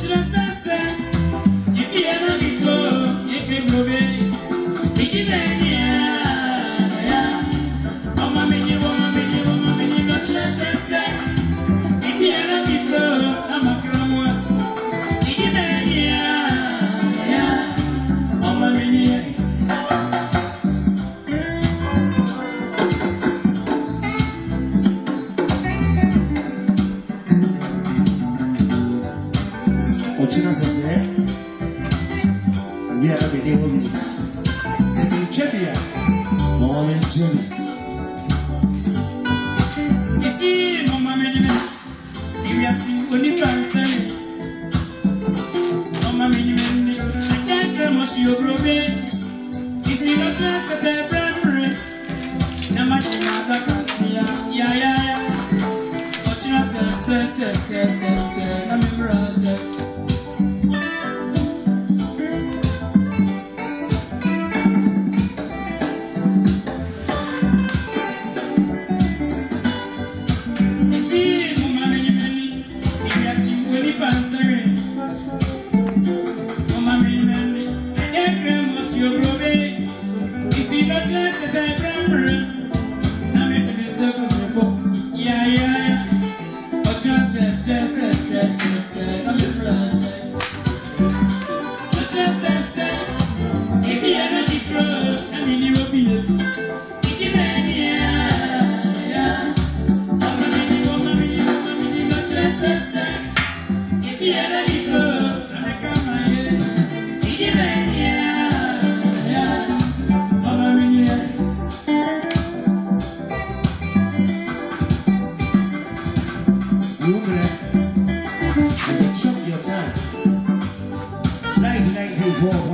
kyerɛ sɛ sɛ yibi yɛ na mi to yibi mo bi yibi. 落ちなさせ上はビデオにセミチェビアモーメンチェビ石井もまめにめ指足をにパンセミもまめにめにだけもしよぶろべ石井のトランスセブラブレ生地まだかつやややや落ちなさせせせせせなめぶらせ sɛ koko, ya ya ya. Ọjọ́ sẹ́sẹ́ sẹ́sẹ́ sẹ́sẹ́ lọ́mí pẹ̀lẹ́sẹ̀. Ọjọ́ sẹ́sẹ́ ibi ẹ̀rọ ti yeah.